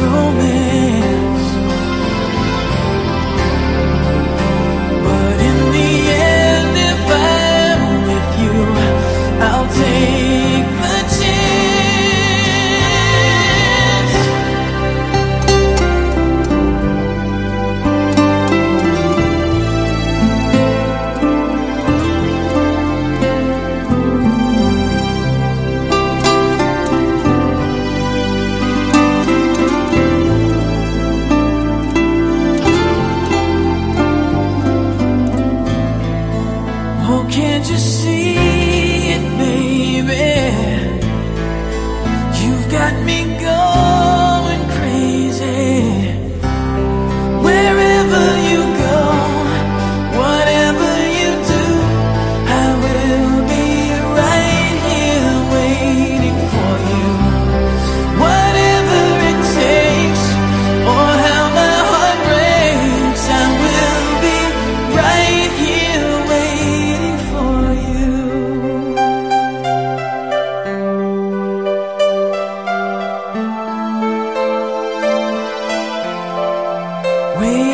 this Oh, can't you see it, baby? You've got me going You.